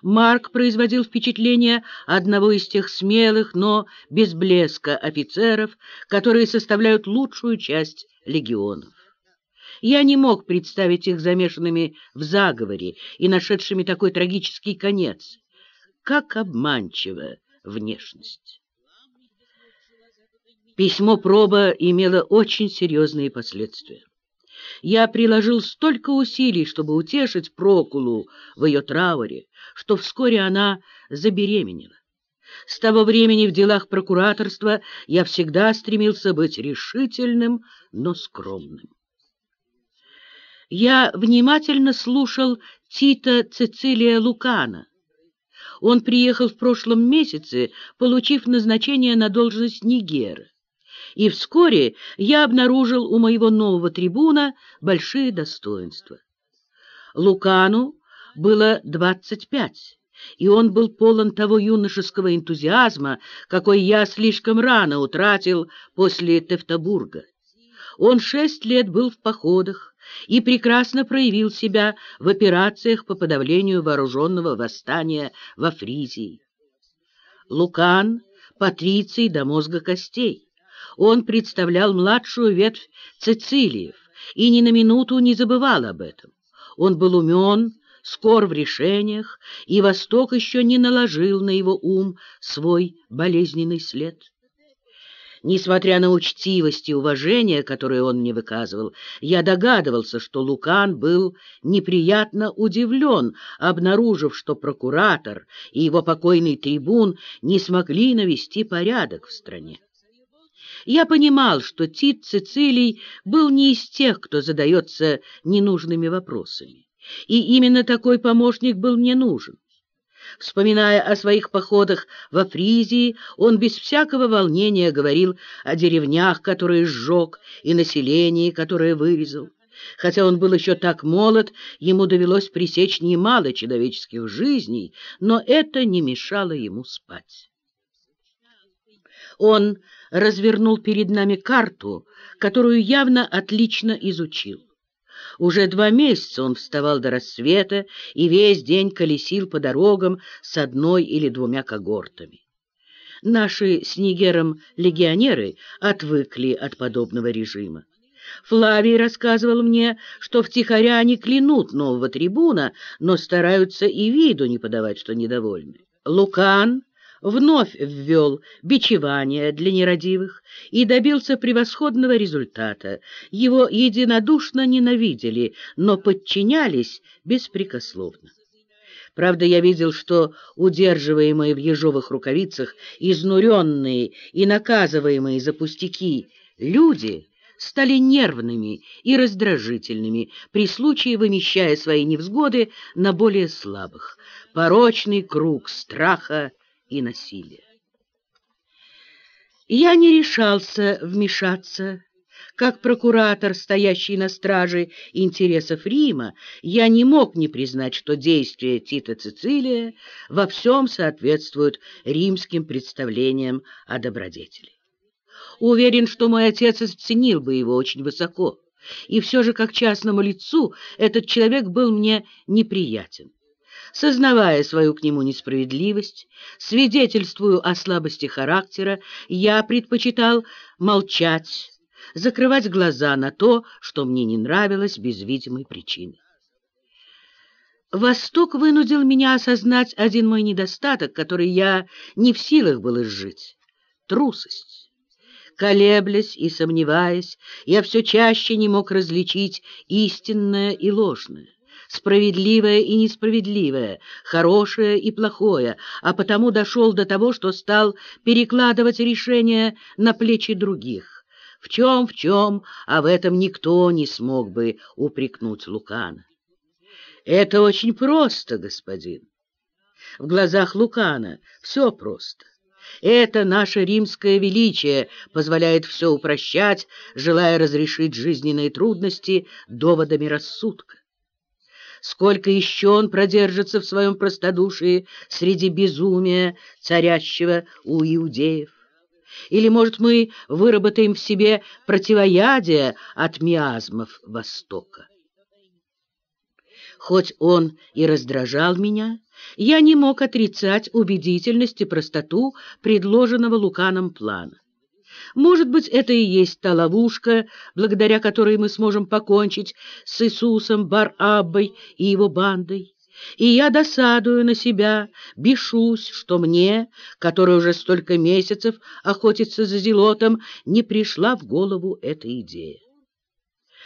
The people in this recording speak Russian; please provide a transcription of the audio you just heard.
Марк производил впечатление одного из тех смелых, но без блеска офицеров, которые составляют лучшую часть легионов. Я не мог представить их замешанными в заговоре и нашедшими такой трагический конец. Как обманчива внешность! Письмо проба имело очень серьезные последствия. Я приложил столько усилий, чтобы утешить Прокулу в ее трауре, что вскоре она забеременела. С того времени в делах прокураторства я всегда стремился быть решительным, но скромным. Я внимательно слушал Тита Цицилия Лукана. Он приехал в прошлом месяце, получив назначение на должность Нигера и вскоре я обнаружил у моего нового трибуна большие достоинства. Лукану было двадцать пять, и он был полон того юношеского энтузиазма, какой я слишком рано утратил после Тевтобурга. Он шесть лет был в походах и прекрасно проявил себя в операциях по подавлению вооруженного восстания во Фризии. Лукан — патриций до мозга костей. Он представлял младшую ветвь Цицилиев и ни на минуту не забывал об этом. Он был умен, скор в решениях, и Восток еще не наложил на его ум свой болезненный след. Несмотря на учтивость и уважение, которые он мне выказывал, я догадывался, что Лукан был неприятно удивлен, обнаружив, что прокуратор и его покойный трибун не смогли навести порядок в стране. Я понимал, что Тит Цицилий был не из тех, кто задается ненужными вопросами. И именно такой помощник был мне нужен. Вспоминая о своих походах во Фризии, он без всякого волнения говорил о деревнях, которые сжег, и населении, которое вырезал. Хотя он был еще так молод, ему довелось пресечь немало человеческих жизней, но это не мешало ему спать. Он развернул перед нами карту, которую явно отлично изучил. Уже два месяца он вставал до рассвета и весь день колесил по дорогам с одной или двумя когортами. Наши с Нигером легионеры отвыкли от подобного режима. Флавий рассказывал мне, что втихаря они клянут нового трибуна, но стараются и виду не подавать, что недовольны. Лукан вновь ввел бичевание для нерадивых и добился превосходного результата. Его единодушно ненавидели, но подчинялись беспрекословно. Правда, я видел, что удерживаемые в ежовых рукавицах, изнуренные и наказываемые за пустяки люди стали нервными и раздражительными, при случае вымещая свои невзгоды на более слабых. Порочный круг страха и насилия. Я не решался вмешаться. Как прокуратор, стоящий на страже интересов Рима, я не мог не признать, что действия Тита Цицилия во всем соответствуют римским представлениям о добродетели. Уверен, что мой отец оценил бы его очень высоко, и все же как частному лицу этот человек был мне неприятен. Сознавая свою к нему несправедливость, свидетельствую о слабости характера, я предпочитал молчать, закрывать глаза на то, что мне не нравилось без видимой причины. Восток вынудил меня осознать один мой недостаток, который я не в силах был изжить — трусость. Колеблясь и сомневаясь, я все чаще не мог различить истинное и ложное справедливое и несправедливое, хорошее и плохое, а потому дошел до того, что стал перекладывать решения на плечи других. В чем, в чем, а в этом никто не смог бы упрекнуть Лукана. Это очень просто, господин. В глазах Лукана все просто. Это наше римское величие позволяет все упрощать, желая разрешить жизненные трудности доводами рассудка. Сколько еще он продержится в своем простодушии среди безумия, царящего у иудеев? Или, может, мы выработаем в себе противоядие от миазмов Востока? Хоть он и раздражал меня, я не мог отрицать убедительность и простоту предложенного Луканом плана. Может быть, это и есть та ловушка, благодаря которой мы сможем покончить с Иисусом Бар-Аббой и его бандой. И я досадую на себя, бешусь, что мне, который уже столько месяцев охотится за зелотом, не пришла в голову эта идея.